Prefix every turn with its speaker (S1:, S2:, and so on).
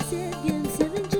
S1: siebie,